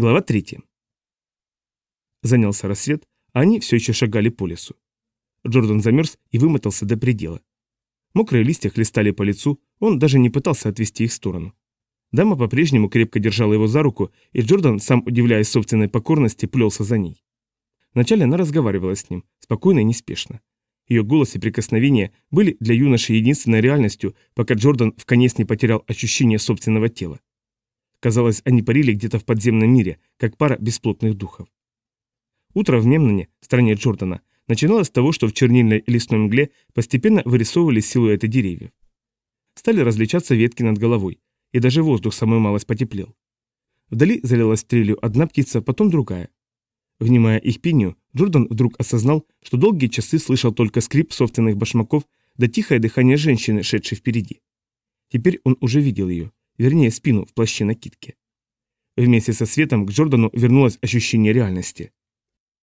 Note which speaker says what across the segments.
Speaker 1: Глава 3. Занялся рассвет, а они все еще шагали по лесу. Джордан замерз и вымотался до предела. Мокрые листья хлестали по лицу, он даже не пытался отвести их в сторону. Дама по-прежнему крепко держала его за руку, и Джордан, сам удивляясь собственной покорности, плелся за ней. Вначале она разговаривала с ним, спокойно и неспешно. Ее голос и прикосновения были для юноши единственной реальностью, пока Джордан в конец не потерял ощущение собственного тела. Казалось, они парили где-то в подземном мире, как пара бесплотных духов. Утро в Мемноне, стране Джордана, начиналось с того, что в чернильной лесной мгле постепенно вырисовывались силуэты деревьев. Стали различаться ветки над головой, и даже воздух самую малость потеплел. Вдали залилась трелью одна птица, потом другая. Внимая их пению, Джордан вдруг осознал, что долгие часы слышал только скрип собственных башмаков да тихое дыхание женщины, шедшей впереди. Теперь он уже видел ее вернее спину в плаще накидки. Вместе со светом к Джордану вернулось ощущение реальности.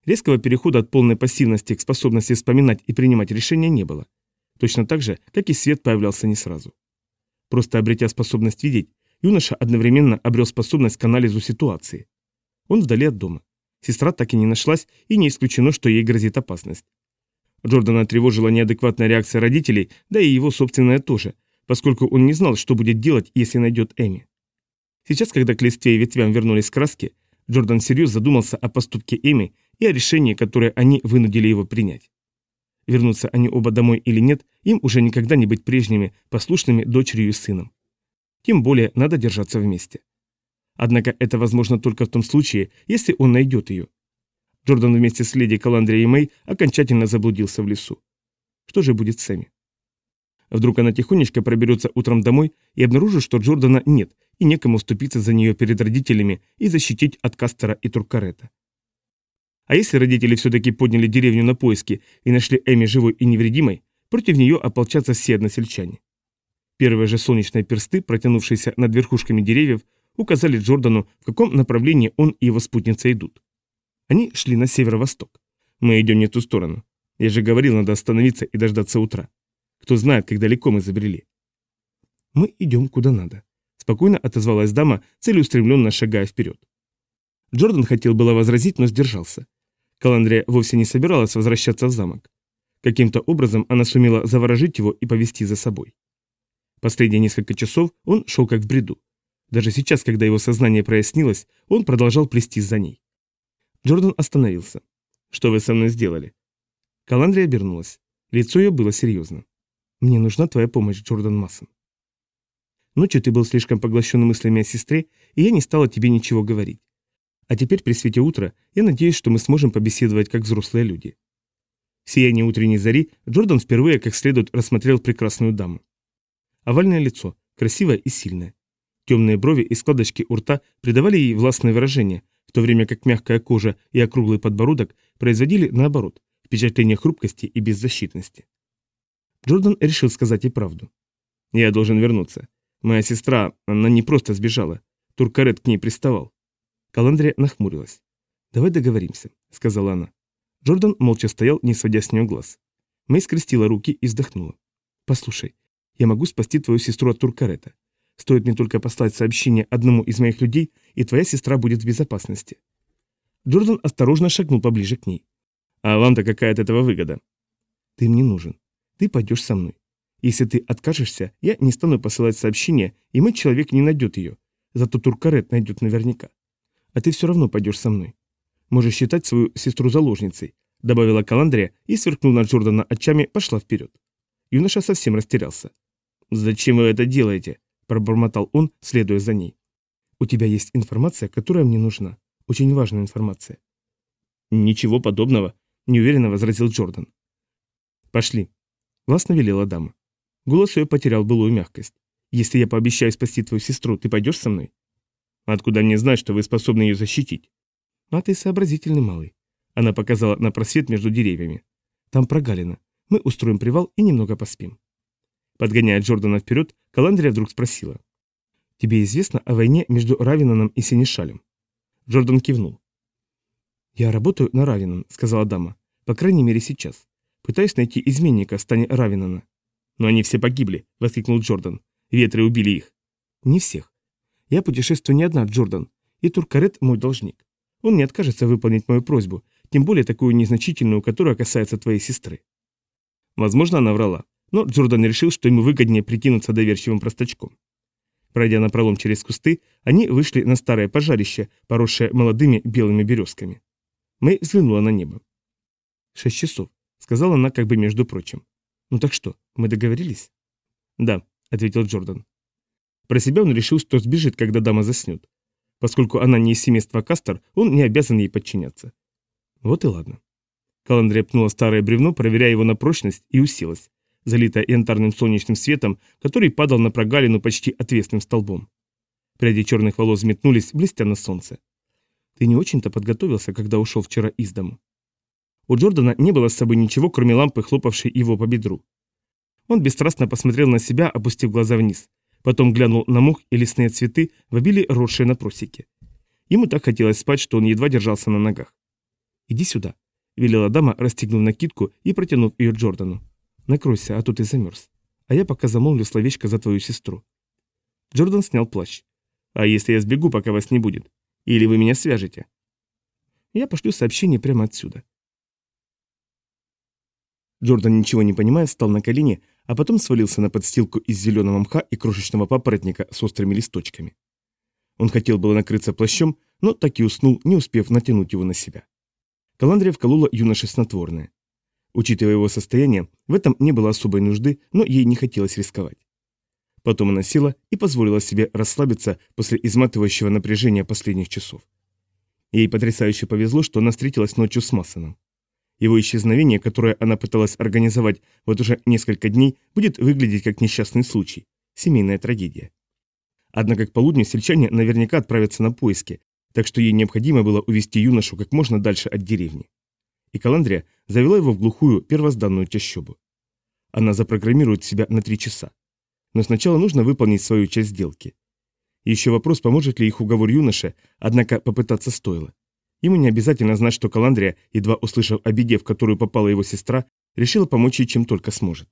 Speaker 1: Резкого перехода от полной пассивности к способности вспоминать и принимать решения не было. Точно так же, как и свет появлялся не сразу. Просто обретя способность видеть, юноша одновременно обрел способность к анализу ситуации. Он вдали от дома. Сестра так и не нашлась, и не исключено, что ей грозит опасность. Джордана тревожила неадекватная реакция родителей, да и его собственная тоже, поскольку он не знал, что будет делать, если найдет Эми. Сейчас, когда к листве и ветвям вернулись краски, Джордан всерьез задумался о поступке Эми и о решении, которое они вынудили его принять. Вернутся они оба домой или нет, им уже никогда не быть прежними, послушными дочерью и сыном. Тем более надо держаться вместе. Однако это возможно только в том случае, если он найдет ее. Джордан вместе с леди Каландрией Мэй окончательно заблудился в лесу. Что же будет с Эми? Вдруг она тихонечко проберется утром домой и обнаружит, что Джордана нет, и некому вступиться за нее перед родителями и защитить от Кастера и Туркарета. А если родители все-таки подняли деревню на поиски и нашли Эми живой и невредимой, против нее ополчатся все односельчане. Первые же солнечные персты, протянувшиеся над верхушками деревьев, указали Джордану, в каком направлении он и его спутница идут. Они шли на северо-восток. Мы идем не ту сторону. Я же говорил, надо остановиться и дождаться утра. Кто знает, как далеко мы забрели. Мы идем куда надо. Спокойно отозвалась дама, целеустремленно шагая вперед. Джордан хотел было возразить, но сдержался. Каландрия вовсе не собиралась возвращаться в замок. Каким-то образом она сумела заворожить его и повести за собой. Последние несколько часов он шел как в бреду. Даже сейчас, когда его сознание прояснилось, он продолжал плестись за ней. Джордан остановился. «Что вы со мной сделали?» Каландрия обернулась. Лицо ее было серьезно. Мне нужна твоя помощь, Джордан Массон. Ночью ты был слишком поглощен мыслями о сестре, и я не стала тебе ничего говорить. А теперь при свете утра я надеюсь, что мы сможем побеседовать как взрослые люди. В сиянии утренней зари Джордан впервые как следует рассмотрел прекрасную даму. Овальное лицо, красивое и сильное. Темные брови и складочки у рта придавали ей властное выражение, в то время как мягкая кожа и округлый подбородок производили, наоборот, впечатление хрупкости и беззащитности. Джордан решил сказать и правду. «Я должен вернуться. Моя сестра, она не просто сбежала. Туркарет к ней приставал». Каландрия нахмурилась. «Давай договоримся», — сказала она. Джордан молча стоял, не сводя с нее глаз. Мэй скрестила руки и вздохнула. «Послушай, я могу спасти твою сестру от Туркарета. Стоит мне только послать сообщение одному из моих людей, и твоя сестра будет в безопасности». Джордан осторожно шагнул поближе к ней. «А вам-то какая от этого выгода?» «Ты мне нужен. Ты пойдешь со мной. Если ты откажешься, я не стану посылать сообщение, и мой человек не найдет ее. Зато Туркарет найдет наверняка. А ты все равно пойдешь со мной. Можешь считать свою сестру заложницей, добавила Каландрия и, сверкнув на Джордана очами, пошла вперед. Юноша совсем растерялся. «Зачем вы это делаете?» – пробормотал он, следуя за ней. «У тебя есть информация, которая мне нужна. Очень важная информация». «Ничего подобного», – неуверенно возразил Джордан. «Пошли», Властно велела дама. Голос ее потерял былую мягкость. «Если я пообещаю спасти твою сестру, ты пойдешь со мной?» «Откуда мне знать, что вы способны ее защитить?» «А ты сообразительный малый». Она показала на просвет между деревьями. «Там прогалина. Мы устроим привал и немного поспим». Подгоняя Джордана вперед, Каландрия вдруг спросила. «Тебе известно о войне между Равинаном и Синишалем?» Джордан кивнул. «Я работаю на Равинан», — сказала дама. «По крайней мере сейчас. Пытаюсь найти изменника Стани Равинана. Но они все погибли, воскликнул Джордан. Ветры убили их. Не всех. Я путешествую не одна, Джордан, и Туркарет мой должник. Он не откажется выполнить мою просьбу, тем более такую незначительную, которая касается твоей сестры. Возможно, она врала, но Джордан решил, что ему выгоднее прикинуться доверчивым простачком. Пройдя на пролом через кусты, они вышли на старое пожарище, поросшее молодыми белыми березками. Мэй взглянула на небо. «Шесть часов», — сказала она как бы между прочим. «Ну так что, мы договорились?» «Да», — ответил Джордан. Про себя он решил, что сбежит, когда дама заснет. Поскольку она не из семейства Кастер, он не обязан ей подчиняться. Вот и ладно. Каландрия пнула старое бревно, проверяя его на прочность, и уселась, залитая янтарным солнечным светом, который падал на прогалину почти отвесным столбом. Пряди черных волос взметнулись, блестя на солнце. Ты не очень-то подготовился, когда ушел вчера из дому. У Джордана не было с собой ничего, кроме лампы, хлопавшей его по бедру. Он бесстрастно посмотрел на себя, опустив глаза вниз. Потом глянул на мух и лесные цветы в обилии росшие на просеке. Ему так хотелось спать, что он едва держался на ногах. «Иди сюда», — велела дама, расстегнув накидку и протянув ее Джордану. «Накройся, а то ты замерз. А я пока замолвлю словечко за твою сестру». Джордан снял плащ. «А если я сбегу, пока вас не будет? Или вы меня свяжете?» «Я пошлю сообщение прямо отсюда». Джордан, ничего не понимая, встал на колени, а потом свалился на подстилку из зеленого мха и крошечного папоротника с острыми листочками. Он хотел было накрыться плащом, но так и уснул, не успев натянуть его на себя. Каландрия вколола юноше снотворное. Учитывая его состояние, в этом не было особой нужды, но ей не хотелось рисковать. Потом она села и позволила себе расслабиться после изматывающего напряжения последних часов. Ей потрясающе повезло, что она встретилась ночью с Массоном. Его исчезновение, которое она пыталась организовать вот уже несколько дней, будет выглядеть как несчастный случай, семейная трагедия. Однако к полудню сельчане наверняка отправятся на поиски, так что ей необходимо было увести юношу как можно дальше от деревни. И Каландрия завела его в глухую первозданную чащобу. Она запрограммирует себя на три часа. Но сначала нужно выполнить свою часть сделки. Еще вопрос, поможет ли их уговор юноше, однако попытаться стоило. Ему не обязательно знать, что Каландрия, едва услышав о беде, в которую попала его сестра, решила помочь ей чем только сможет.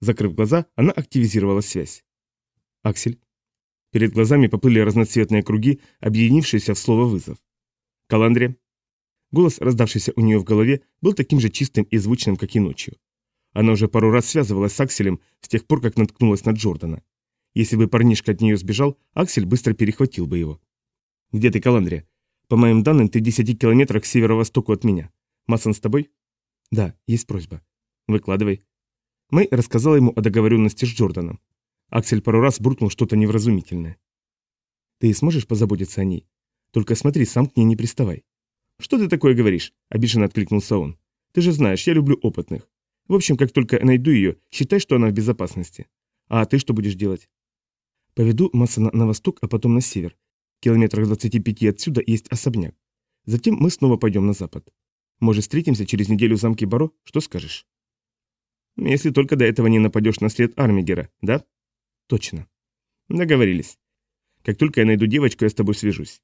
Speaker 1: Закрыв глаза, она активизировала связь. «Аксель, Перед глазами поплыли разноцветные круги, объединившиеся в слово «вызов». «Каландрия». Голос, раздавшийся у нее в голове, был таким же чистым и звучным, как и ночью. Она уже пару раз связывалась с Акселем с тех пор, как наткнулась на Джордана. Если бы парнишка от нее сбежал, Аксель быстро перехватил бы его. «Где ты, Каландрия? По моим данным, ты в 10 километрах к северо-востоку от меня. Массон с тобой?» «Да, есть просьба». «Выкладывай». Мэй рассказала ему о договоренности с Джорданом. Аксель пару раз буркнул что-то невразумительное. «Ты сможешь позаботиться о ней? Только смотри, сам к ней не приставай». «Что ты такое говоришь?» – обиженно откликнулся он. «Ты же знаешь, я люблю опытных. В общем, как только найду ее, считай, что она в безопасности. А ты что будешь делать?» «Поведу Массона на восток, а потом на север. Километрах 25 отсюда есть особняк. Затем мы снова пойдем на запад. Может, встретимся через неделю в замке Баро? Что скажешь?» «Если только до этого не нападешь на след Армигера, да?» Точно. Договорились. Как только я найду девочку, я с тобой свяжусь.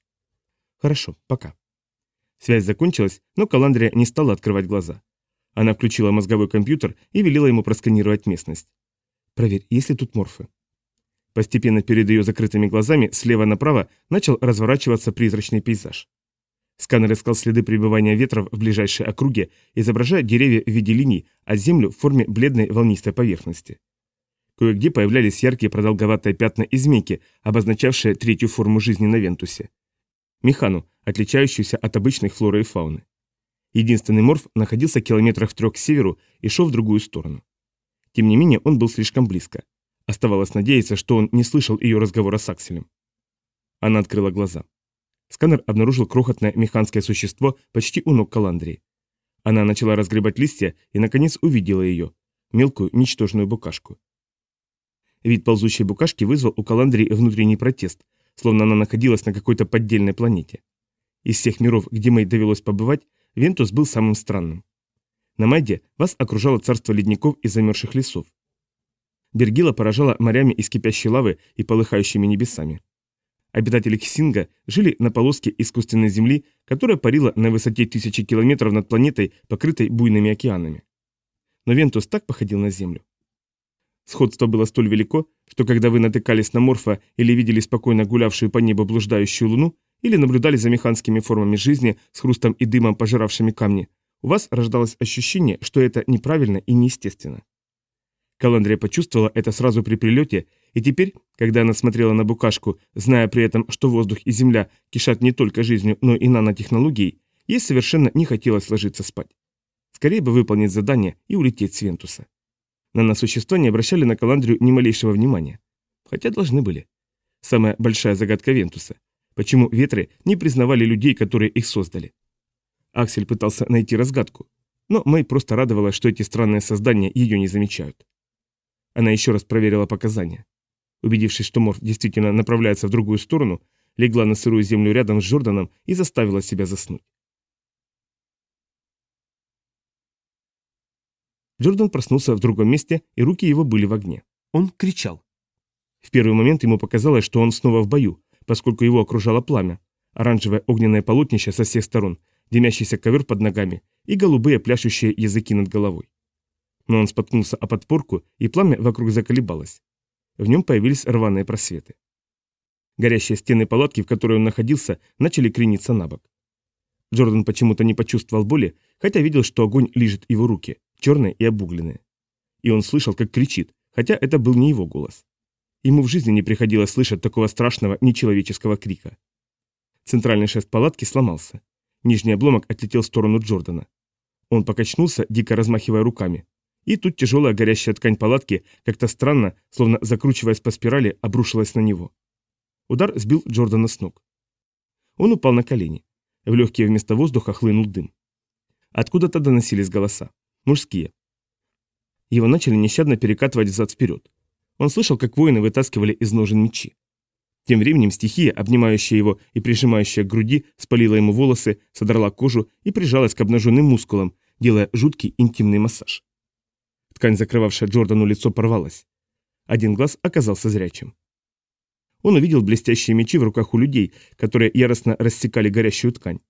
Speaker 1: Хорошо, пока. Связь закончилась, но Каландрия не стала открывать глаза. Она включила мозговой компьютер и велела ему просканировать местность. Проверь, есть ли тут морфы. Постепенно перед ее закрытыми глазами слева направо начал разворачиваться призрачный пейзаж. Сканер искал следы пребывания ветров в ближайшей округе, изображая деревья в виде линий, а землю в форме бледной волнистой поверхности. Кое-где появлялись яркие продолговатые пятна и змейки, обозначавшие третью форму жизни на Вентусе. Механу, отличающуюся от обычных флоры и фауны. Единственный морф находился километрах в трех к северу и шел в другую сторону. Тем не менее, он был слишком близко. Оставалось надеяться, что он не слышал ее разговора с Акселем. Она открыла глаза. Сканер обнаружил крохотное механское существо почти у ног Каландрии. Она начала разгребать листья и, наконец, увидела ее, мелкую, ничтожную букашку. Вид ползущей букашки вызвал у Каландрии внутренний протест, словно она находилась на какой-то поддельной планете. Из всех миров, где Мэй довелось побывать, Вентус был самым странным. На Майде вас окружало царство ледников и замерзших лесов. Бергила поражала морями из кипящей лавы и полыхающими небесами. Обитатели Ксинга жили на полоске искусственной земли, которая парила на высоте тысячи километров над планетой, покрытой буйными океанами. Но Вентус так походил на Землю. Сходство было столь велико, что когда вы натыкались на Морфа или видели спокойно гулявшую по небу блуждающую луну, или наблюдали за механскими формами жизни с хрустом и дымом, пожиравшими камни, у вас рождалось ощущение, что это неправильно и неестественно. Каландрия почувствовала это сразу при прилете, и теперь, когда она смотрела на букашку, зная при этом, что воздух и земля кишат не только жизнью, но и нанотехнологией, ей совершенно не хотелось ложиться спать. Скорее бы выполнить задание и улететь с Вентуса. Наносущества не обращали на Каландрию ни малейшего внимания. Хотя должны были. Самая большая загадка Вентуса. Почему ветры не признавали людей, которые их создали? Аксель пытался найти разгадку, но Мэй просто радовалась, что эти странные создания ее не замечают. Она еще раз проверила показания. Убедившись, что Морф действительно направляется в другую сторону, легла на сырую землю рядом с Джорданом и заставила себя заснуть. Джордан проснулся в другом месте, и руки его были в огне. Он кричал. В первый момент ему показалось, что он снова в бою, поскольку его окружало пламя, оранжевое огненное полотнище со всех сторон, дымящийся ковер под ногами и голубые пляшущие языки над головой. Но он споткнулся о подпорку, и пламя вокруг заколебалось. В нем появились рваные просветы. Горящие стены палатки, в которой он находился, начали крениться на бок. Джордан почему-то не почувствовал боли, хотя видел, что огонь лижет его руки, черные и обугленные. И он слышал, как кричит, хотя это был не его голос. Ему в жизни не приходилось слышать такого страшного нечеловеческого крика. Центральный шест палатки сломался. Нижний обломок отлетел в сторону Джордана. Он покачнулся, дико размахивая руками. И тут тяжелая горящая ткань палатки, как-то странно, словно закручиваясь по спирали, обрушилась на него. Удар сбил Джордана с ног. Он упал на колени. В легкие вместо воздуха хлынул дым. Откуда-то доносились голоса. Мужские. Его начали нещадно перекатывать взад-вперед. Он слышал, как воины вытаскивали из ножен мечи. Тем временем стихия, обнимающая его и прижимающая к груди, спалила ему волосы, содрала кожу и прижалась к обнаженным мускулам, делая жуткий интимный массаж. Ткань, закрывавшая Джордану лицо, порвалась. Один глаз оказался зрячим. Он увидел блестящие мечи в руках у людей, которые яростно рассекали горящую ткань.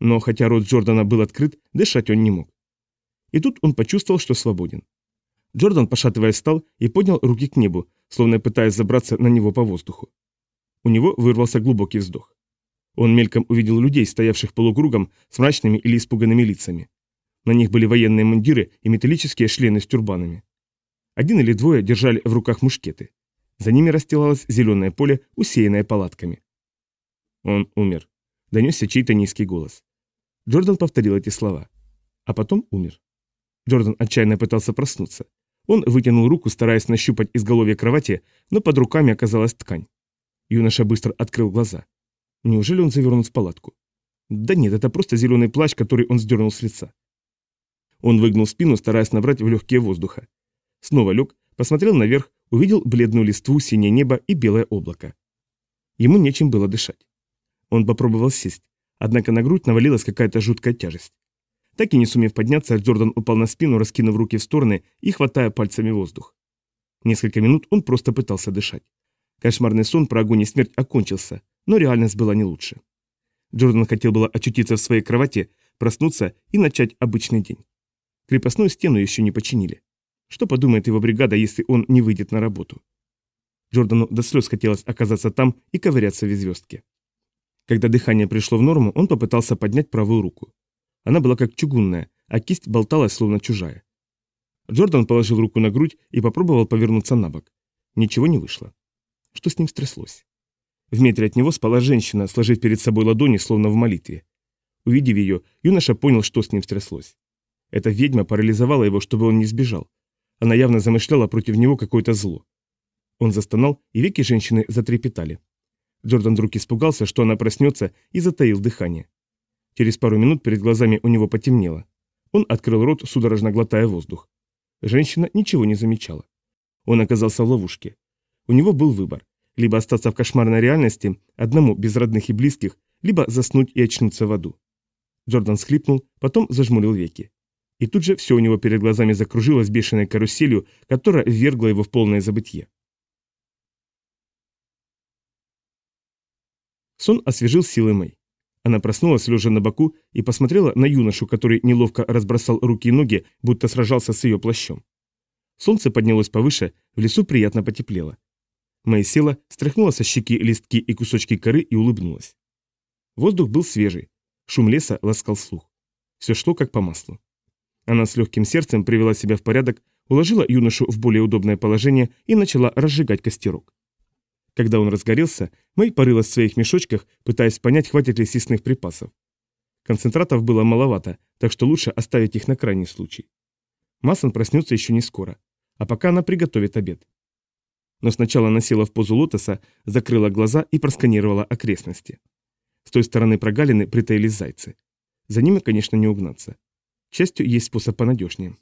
Speaker 1: Но хотя рот Джордана был открыт, дышать он не мог. И тут он почувствовал, что свободен. Джордан, пошатываясь, встал и поднял руки к небу, словно пытаясь забраться на него по воздуху. У него вырвался глубокий вздох. Он мельком увидел людей, стоявших полукругом с мрачными или испуганными лицами. На них были военные мундиры и металлические шлемы с тюрбанами. Один или двое держали в руках мушкеты. За ними расстилалось зеленое поле, усеянное палатками. Он умер. Донесся чей-то низкий голос. Джордан повторил эти слова. А потом умер. Джордан отчаянно пытался проснуться. Он вытянул руку, стараясь нащупать изголовье кровати, но под руками оказалась ткань. Юноша быстро открыл глаза. Неужели он завернут в палатку? Да нет, это просто зеленый плащ, который он сдернул с лица. Он выгнул спину, стараясь набрать в легкие воздуха. Снова лег, посмотрел наверх, увидел бледную листву, синее небо и белое облако. Ему нечем было дышать. Он попробовал сесть, однако на грудь навалилась какая-то жуткая тяжесть. Так и не сумев подняться, Джордан упал на спину, раскинув руки в стороны и хватая пальцами воздух. Несколько минут он просто пытался дышать. Кошмарный сон про огонь и смерть окончился, но реальность была не лучше. Джордан хотел было очутиться в своей кровати, проснуться и начать обычный день. Крепостную стену еще не починили. Что подумает его бригада, если он не выйдет на работу? Джордану до слез хотелось оказаться там и ковыряться в звездке. Когда дыхание пришло в норму, он попытался поднять правую руку. Она была как чугунная, а кисть болталась, словно чужая. Джордан положил руку на грудь и попробовал повернуться на бок. Ничего не вышло. Что с ним стряслось? В метре от него спала женщина, сложив перед собой ладони, словно в молитве. Увидев ее, юноша понял, что с ним стряслось. Эта ведьма парализовала его, чтобы он не сбежал. Она явно замышляла против него какое-то зло. Он застонал, и веки женщины затрепетали. Джордан вдруг испугался, что она проснется, и затаил дыхание. Через пару минут перед глазами у него потемнело. Он открыл рот, судорожно глотая воздух. Женщина ничего не замечала. Он оказался в ловушке. У него был выбор. Либо остаться в кошмарной реальности, одному без родных и близких, либо заснуть и очнуться в аду. Джордан схлипнул, потом зажмурил веки. И тут же все у него перед глазами закружилось бешеной каруселью, которая ввергла его в полное забытье. Сон освежил силы Мэй. Она проснулась, лежа на боку, и посмотрела на юношу, который неловко разбросал руки и ноги, будто сражался с ее плащом. Солнце поднялось повыше, в лесу приятно потеплело. Мэй села, стряхнула со щеки листки и кусочки коры и улыбнулась. Воздух был свежий. Шум леса ласкал слух. Все шло как по маслу. Она с легким сердцем привела себя в порядок, уложила юношу в более удобное положение и начала разжигать костерок. Когда он разгорелся, Мэй порылась в своих мешочках, пытаясь понять, хватит ли съестных припасов. Концентратов было маловато, так что лучше оставить их на крайний случай. Массон проснется еще не скоро, а пока она приготовит обед. Но сначала она села в позу лотоса, закрыла глаза и просканировала окрестности. С той стороны прогалины притаились зайцы. За ними, конечно, не угнаться. К счастью, есть способ понадежнее.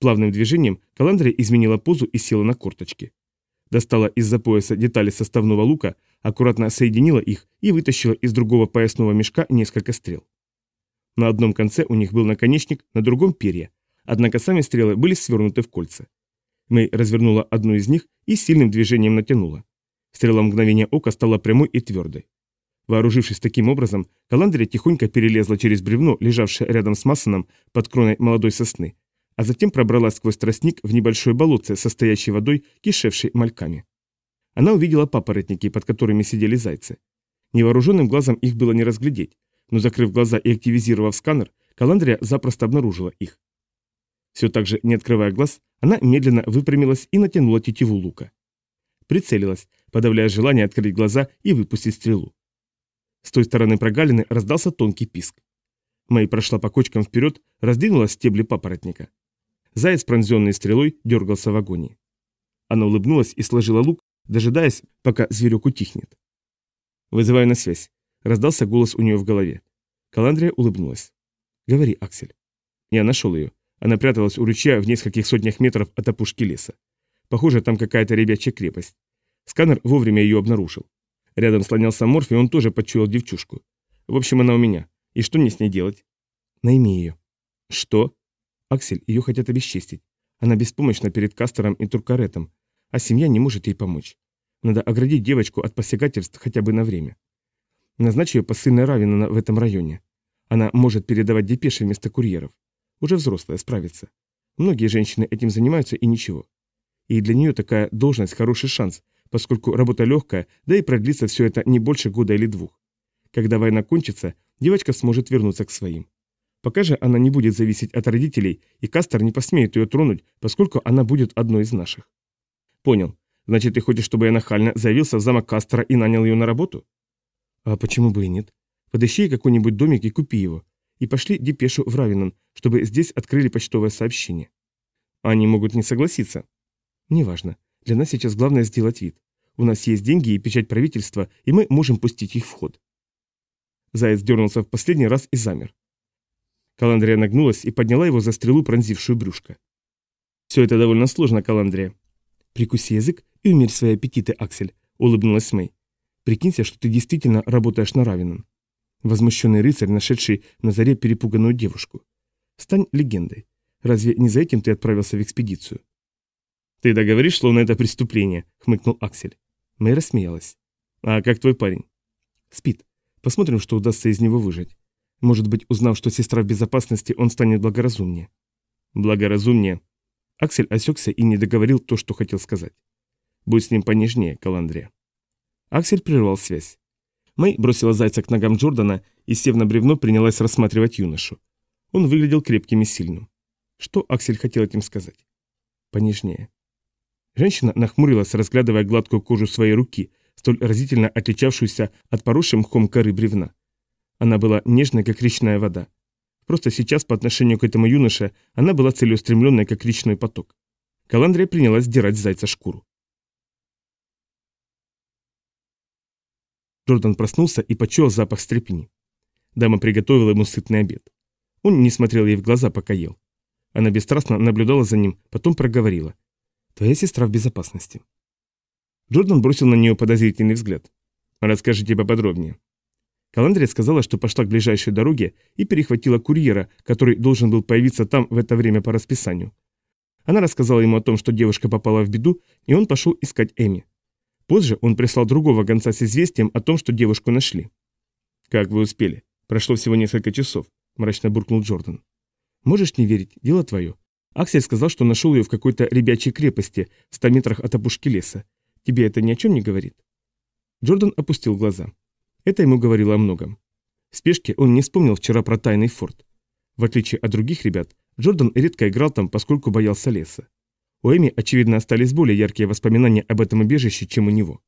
Speaker 1: Плавным движением Каландрия изменила позу и села на корточки. Достала из-за пояса детали составного лука, аккуратно соединила их и вытащила из другого поясного мешка несколько стрел. На одном конце у них был наконечник, на другом перья, однако сами стрелы были свернуты в кольца. Мэй развернула одну из них и сильным движением натянула. Стрела мгновения ока стала прямой и твердой. Вооружившись таким образом, Каландрия тихонько перелезла через бревно, лежавшее рядом с Массоном под кроной молодой сосны, а затем пробралась сквозь тростник в небольшое болотце, состоящей водой, кишевшей мальками. Она увидела папоротники, под которыми сидели зайцы. Невооруженным глазом их было не разглядеть, но закрыв глаза и активизировав сканер, Каландрия запросто обнаружила их. Все так же, не открывая глаз, она медленно выпрямилась и натянула тетиву лука. Прицелилась, подавляя желание открыть глаза и выпустить стрелу. С той стороны прогалины раздался тонкий писк. Мэй прошла по кочкам вперед, раздвинула стебли папоротника. Заяц, пронзенный стрелой, дергался в агонии. Она улыбнулась и сложила лук, дожидаясь, пока зверек утихнет. «Вызываю на связь», — раздался голос у нее в голове. Каландрия улыбнулась. «Говори, Аксель». Я нашел ее. Она пряталась у ручья в нескольких сотнях метров от опушки леса. Похоже, там какая-то ребячья крепость. Сканер вовремя ее обнаружил. Рядом слонялся Морф, и он тоже почуял девчушку. В общем, она у меня. И что мне с ней делать? Найми ее. Что? Аксель, ее хотят обесчестить. Она беспомощна перед Кастером и Туркаретом, а семья не может ей помочь. Надо оградить девочку от посягательств хотя бы на время. Назначь ее посыльной Равина в этом районе. Она может передавать депеши вместо курьеров. Уже взрослая, справится. Многие женщины этим занимаются и ничего. И для нее такая должность хороший шанс, поскольку работа легкая, да и продлится все это не больше года или двух. Когда война кончится, девочка сможет вернуться к своим. Пока же она не будет зависеть от родителей, и Кастер не посмеет ее тронуть, поскольку она будет одной из наших. Понял. Значит, ты хочешь, чтобы я нахально заявился в замок Кастера и нанял ее на работу? А почему бы и нет? Подыщи какой-нибудь домик и купи его. И пошли депешу в Равенан, чтобы здесь открыли почтовое сообщение. Они могут не согласиться. Неважно. Для нас сейчас главное сделать вид. У нас есть деньги и печать правительства, и мы можем пустить их в ход. Заяц дернулся в последний раз и замер. Каландрия нагнулась и подняла его за стрелу, пронзившую брюшко. «Все это довольно сложно, Каландрия». «Прикуси язык и умерь свои аппетиты, Аксель», — улыбнулась Мэй. «Прикинься, что ты действительно работаешь на Равенан. Возмущенный рыцарь, нашедший на заре перепуганную девушку. Стань легендой. Разве не за этим ты отправился в экспедицию? «Ты договоришь, словно это преступление», — хмыкнул Аксель. Мэй рассмеялась. «А как твой парень?» «Спит. Посмотрим, что удастся из него выжить. Может быть, узнав, что сестра в безопасности, он станет благоразумнее». «Благоразумнее». Аксель осекся и не договорил то, что хотел сказать. «Будь с ним понежнее, Каландрия». Аксель прервал связь. Мэй бросила зайца к ногам Джордана и, сев на бревно, принялась рассматривать юношу. Он выглядел крепким и сильным. Что Аксель хотел этим сказать? Понежнее. Женщина нахмурилась, разглядывая гладкую кожу своей руки, столь разительно отличавшуюся от поросшей мхом коры бревна. Она была нежной, как речная вода. Просто сейчас по отношению к этому юноше она была целеустремленной, как речной поток. Каландрия принялась сдирать с зайца шкуру. Джордан проснулся и почуял запах стрепни. Дама приготовила ему сытный обед. Он не смотрел ей в глаза, пока ел. Она бесстрастно наблюдала за ним, потом проговорила. Твоя сестра в безопасности. Джордан бросил на нее подозрительный взгляд. Расскажите поподробнее. Каландрия сказала, что пошла к ближайшей дороге и перехватила курьера, который должен был появиться там в это время по расписанию. Она рассказала ему о том, что девушка попала в беду, и он пошел искать Эми. Позже он прислал другого гонца с известием о том, что девушку нашли. «Как вы успели? Прошло всего несколько часов», – мрачно буркнул Джордан. «Можешь не верить, дело твое. Аксель сказал, что нашел ее в какой-то ребячей крепости в ста метрах от опушки леса. Тебе это ни о чем не говорит?» Джордан опустил глаза. Это ему говорило о многом. В спешке он не вспомнил вчера про тайный форт. В отличие от других ребят, Джордан редко играл там, поскольку боялся леса. У Эми, очевидно, остались более яркие воспоминания об этом убежище, чем у него.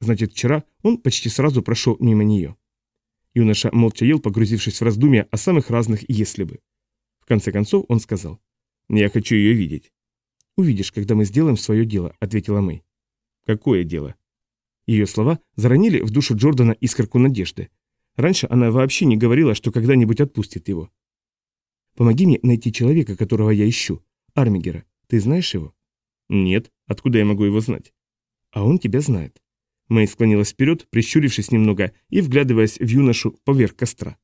Speaker 1: Значит, вчера он почти сразу прошел мимо нее. Юноша молча ел, погрузившись в раздумья о самых разных «если бы». В конце концов он сказал, «Я хочу ее видеть». «Увидишь, когда мы сделаем свое дело», — ответила Мэй. «Какое дело?» Ее слова заронили в душу Джордана искорку надежды. Раньше она вообще не говорила, что когда-нибудь отпустит его. «Помоги мне найти человека, которого я ищу. Армигера. Ты знаешь его?» «Нет. Откуда я могу его знать?» «А он тебя знает». Мэй склонилась вперед, прищурившись немного и вглядываясь в юношу поверх костра.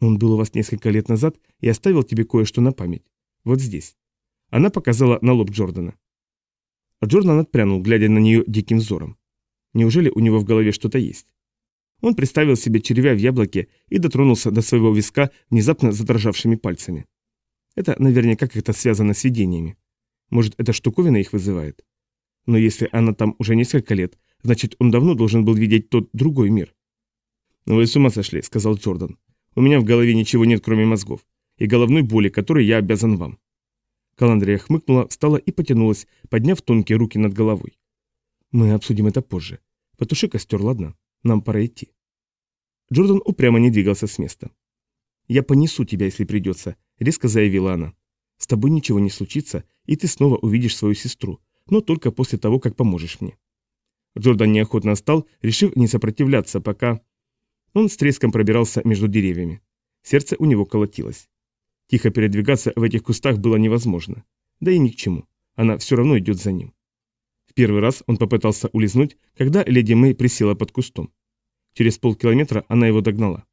Speaker 1: «Он был у вас несколько лет назад и оставил тебе кое-что на память. Вот здесь». Она показала на лоб Джордана. А Джордан отпрянул, глядя на нее диким взором. Неужели у него в голове что-то есть? Он представил себе червя в яблоке и дотронулся до своего виска внезапно задрожавшими пальцами. Это наверняка как-то связано с видениями. Может, эта штуковина их вызывает? Но если она там уже несколько лет, значит, он давно должен был видеть тот другой мир. «Ну вы с ума сошли», — сказал Джордан. «У меня в голове ничего нет, кроме мозгов. И головной боли, которой я обязан вам». Каландрия хмыкнула, встала и потянулась, подняв тонкие руки над головой. «Мы обсудим это позже. Потуши костер, ладно? Нам пора идти». Джордан упрямо не двигался с места. «Я понесу тебя, если придется», — резко заявила она. «С тобой ничего не случится, и ты снова увидишь свою сестру, но только после того, как поможешь мне». Джордан неохотно встал, решив не сопротивляться, пока... Он с треском пробирался между деревьями. Сердце у него колотилось. Тихо передвигаться в этих кустах было невозможно. Да и ни к чему. Она все равно идет за ним. В первый раз он попытался улизнуть, когда леди Мэй присела под кустом. Через полкилометра она его догнала.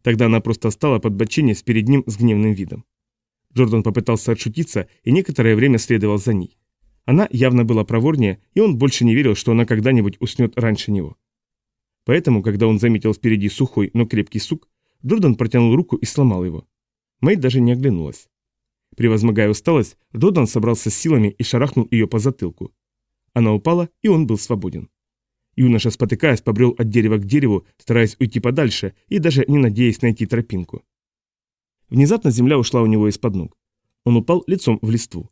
Speaker 1: Тогда она просто стала под бочине перед ним с гневным видом. Джордан попытался отшутиться и некоторое время следовал за ней. Она явно была проворнее, и он больше не верил, что она когда-нибудь уснет раньше него. Поэтому, когда он заметил впереди сухой, но крепкий сук, Джордан протянул руку и сломал его. Мэй даже не оглянулась. Превозмогая усталость, Джордан собрался с силами и шарахнул ее по затылку. Она упала, и он был свободен. Юноша, спотыкаясь, побрел от дерева к дереву, стараясь уйти подальше и даже не надеясь найти тропинку. Внезапно земля ушла у него из-под ног. Он упал лицом в листву.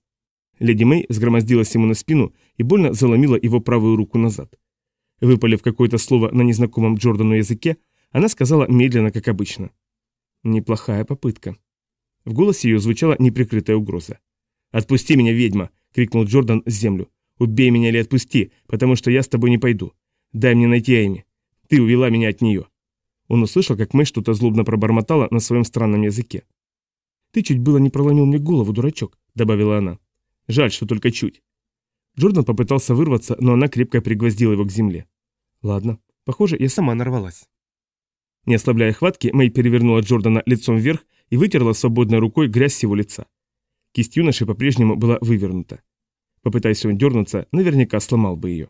Speaker 1: Леди Мэй сгромоздилась ему на спину и больно заломила его правую руку назад. Выпалив какое-то слово на незнакомом Джордану языке, она сказала медленно, как обычно. «Неплохая попытка». В голосе ее звучала неприкрытая угроза. «Отпусти меня, ведьма!» — крикнул Джордан с землю. «Убей меня или отпусти, потому что я с тобой не пойду. Дай мне найти Эми. Ты увела меня от нее». Он услышал, как Мэй что-то злобно пробормотала на своем странном языке. «Ты чуть было не проломил мне голову, дурачок», — добавила она. «Жаль, что только чуть». Джордан попытался вырваться, но она крепко пригвоздила его к земле. «Ладно, похоже, я сама нарвалась». Не ослабляя хватки, Мэй перевернула Джордана лицом вверх и вытерла свободной рукой грязь с его лица. Кисть юноши по-прежнему была вывернута. Попытаясь он дернуться, наверняка сломал бы ее.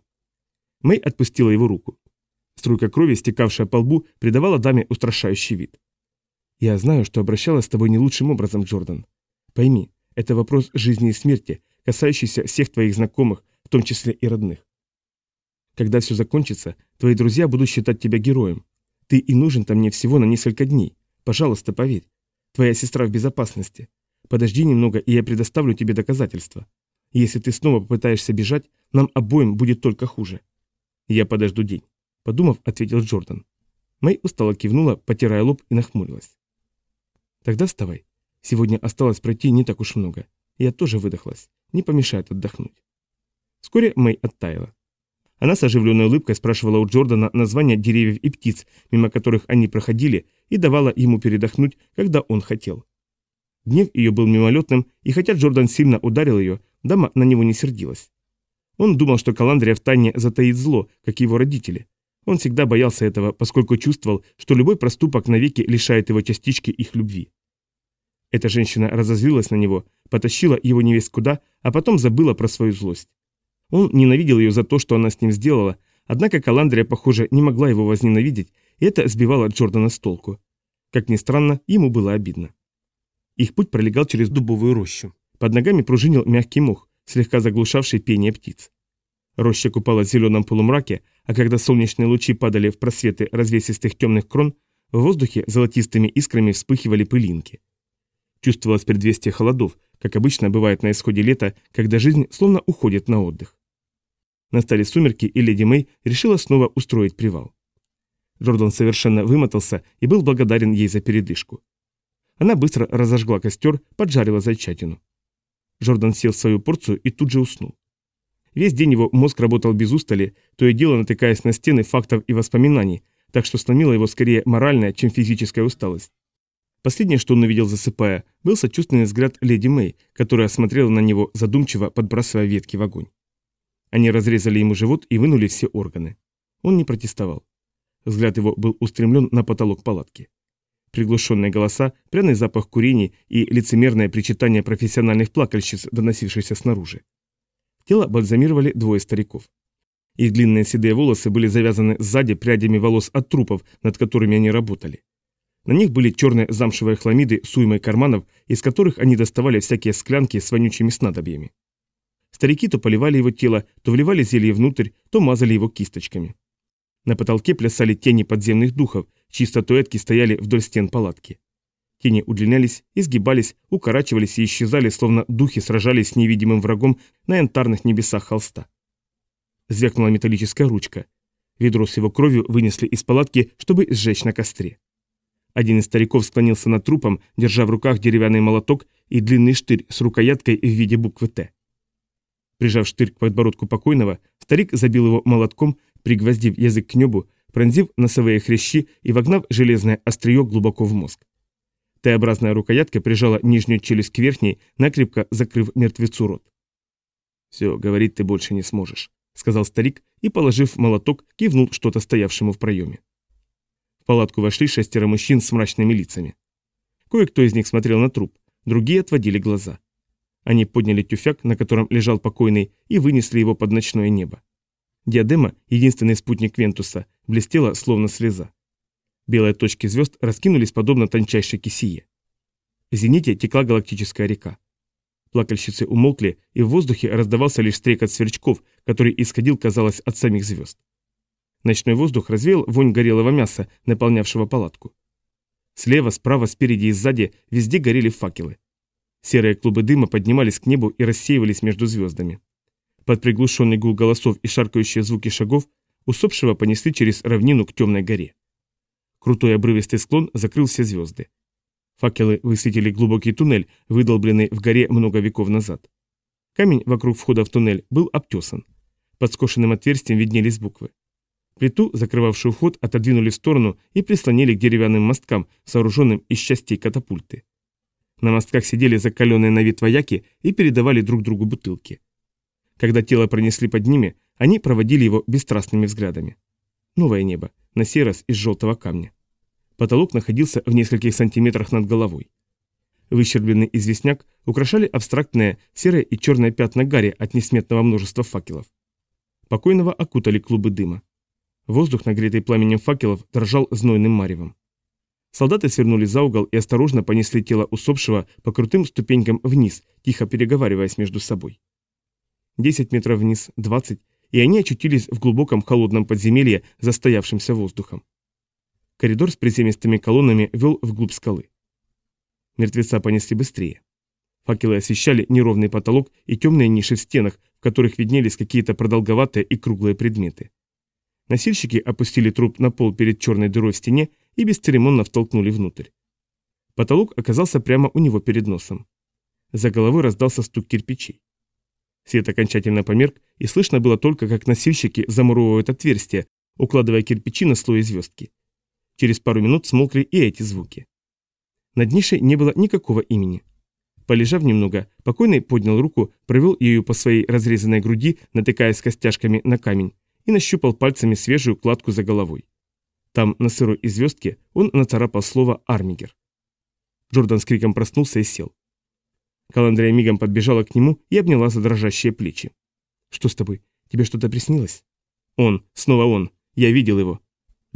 Speaker 1: Мэй отпустила его руку. Струйка крови, стекавшая по лбу, придавала даме устрашающий вид. «Я знаю, что обращалась с тобой не лучшим образом, Джордан. Пойми, это вопрос жизни и смерти, касающийся всех твоих знакомых, в том числе и родных. Когда все закончится, твои друзья будут считать тебя героем. Ты и нужен-то мне всего на несколько дней. Пожалуйста, поверь. Твоя сестра в безопасности. Подожди немного, и я предоставлю тебе доказательства. Если ты снова попытаешься бежать, нам обоим будет только хуже. Я подожду день. Подумав, ответил Джордан. Мэй устало кивнула, потирая лоб и нахмурилась. Тогда вставай. Сегодня осталось пройти не так уж много. Я тоже выдохлась. Не помешает отдохнуть. Вскоре Мэй оттаяла. Она с оживленной улыбкой спрашивала у Джордана названия деревьев и птиц, мимо которых они проходили, и давала ему передохнуть, когда он хотел. Гнев ее был мимолетным, и хотя Джордан сильно ударил ее, дама на него не сердилась. Он думал, что Каландрия втайне затаит зло, как его родители. Он всегда боялся этого, поскольку чувствовал, что любой проступок навеки лишает его частички их любви. Эта женщина разозлилась на него, потащила его невесть куда, а потом забыла про свою злость. Он ненавидел ее за то, что она с ним сделала, однако Каландрия, похоже, не могла его возненавидеть, и это сбивало Джордана с толку. Как ни странно, ему было обидно. Их путь пролегал через дубовую рощу. Под ногами пружинил мягкий мох, слегка заглушавший пение птиц. Роща купалась в зеленом полумраке, а когда солнечные лучи падали в просветы развесистых темных крон, В воздухе золотистыми искрами вспыхивали пылинки. Чувствовалось предвестие холодов, как обычно бывает на исходе лета, когда жизнь словно уходит на отдых. Настали сумерки, и леди Мэй решила снова устроить привал. Джордан совершенно вымотался и был благодарен ей за передышку. Она быстро разожгла костер, поджарила зайчатину. Джордан сел в свою порцию и тут же уснул. Весь день его мозг работал без устали, то и дело натыкаясь на стены фактов и воспоминаний, так что сломила его скорее моральная, чем физическая усталость. Последнее, что он увидел, засыпая, был сочувственный взгляд леди Мэй, которая смотрела на него задумчиво, подбрасывая ветки в огонь. Они разрезали ему живот и вынули все органы. Он не протестовал. Взгляд его был устремлен на потолок палатки. Приглушенные голоса, пряный запах курений и лицемерное причитание профессиональных плакальщиц, доносившихся снаружи. Тело бальзамировали двое стариков. Их длинные седые волосы были завязаны сзади прядями волос от трупов, над которыми они работали. На них были черные замшевые хламиды с уймой карманов, из которых они доставали всякие склянки с вонючими снадобьями. Старики то поливали его тело, то вливали зелье внутрь, то мазали его кисточками. На потолке плясали тени подземных духов, чьи статуэтки стояли вдоль стен палатки. Тени удлинялись, изгибались, укорачивались и исчезали, словно духи сражались с невидимым врагом на янтарных небесах холста. Звякнула металлическая ручка. Ведро с его кровью вынесли из палатки, чтобы сжечь на костре. Один из стариков склонился над трупом, держа в руках деревянный молоток и длинный штырь с рукояткой в виде буквы «Т». Прижав штырь к подбородку покойного, старик забил его молотком, пригвоздив язык к небу, пронзив носовые хрящи и вогнав железное острие глубоко в мозг. Т-образная рукоятка прижала нижнюю челюсть к верхней, накрепко закрыв мертвецу рот. «Все, говорить ты больше не сможешь», — сказал старик и, положив молоток, кивнул что-то стоявшему в проеме. В палатку вошли шестеро мужчин с мрачными лицами. Кое-кто из них смотрел на труп, другие отводили глаза. Они подняли тюфяк, на котором лежал покойный, и вынесли его под ночное небо. Диадема, единственный спутник Вентуса, блестела, словно слеза. Белые точки звезд раскинулись подобно тончайшей кисие. В зените текла галактическая река. Плакальщицы умолкли, и в воздухе раздавался лишь стрекот сверчков, который исходил, казалось, от самих звезд. Ночной воздух развеял вонь горелого мяса, наполнявшего палатку. Слева, справа, спереди и сзади везде горели факелы. Серые клубы дыма поднимались к небу и рассеивались между звездами. Под приглушенный гул голосов и шаркающие звуки шагов усопшего понесли через равнину к темной горе. Крутой обрывистый склон закрыл все звезды. Факелы высветили глубокий туннель, выдолбленный в горе много веков назад. Камень вокруг входа в туннель был обтесан. Под скошенным отверстием виднелись буквы. Плиту, закрывавшую вход, отодвинули в сторону и прислонили к деревянным мосткам, сооруженным из частей катапульты. На мостках сидели закаленные на вид вояки и передавали друг другу бутылки. Когда тело пронесли под ними, они проводили его бесстрастными взглядами. Новое небо, на сей раз из желтого камня. Потолок находился в нескольких сантиметрах над головой. Выщербленный известняк украшали абстрактные серые и черные пятна гари от несметного множества факелов. Покойного окутали клубы дыма. Воздух, нагретый пламенем факелов, дрожал знойным маревом. Солдаты свернули за угол и осторожно понесли тело усопшего по крутым ступенькам вниз, тихо переговариваясь между собой. Десять метров вниз, двадцать, и они очутились в глубоком холодном подземелье, застоявшимся воздухом. Коридор с приземистыми колоннами вел вглубь скалы. Мертвеца понесли быстрее. Факелы освещали неровный потолок и темные ниши в стенах, в которых виднелись какие-то продолговатые и круглые предметы. Носильщики опустили труп на пол перед черной дырой в стене и бесцеремонно втолкнули внутрь. Потолок оказался прямо у него перед носом. За головой раздался стук кирпичей. Свет окончательно померк, и слышно было только, как носильщики замуровывают отверстия, укладывая кирпичи на слои звездки. Через пару минут смолкли и эти звуки. Над нишей не было никакого имени. Полежав немного, покойный поднял руку, провел ею по своей разрезанной груди, натыкаясь костяшками на камень, и нащупал пальцами свежую кладку за головой. Там, на сырой звездке, он нацарапал слово «Армигер». Джордан с криком проснулся и сел. Каландрия мигом подбежала к нему и обняла за дрожащие плечи. «Что с тобой? Тебе что-то приснилось?» «Он, снова он. Я видел его».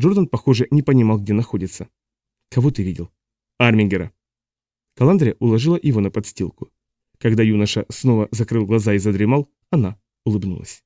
Speaker 1: Джордан, похоже, не понимал, где находится. «Кого ты видел?» «Армингера». Каландрия уложила его на подстилку. Когда юноша снова закрыл глаза и задремал, она улыбнулась.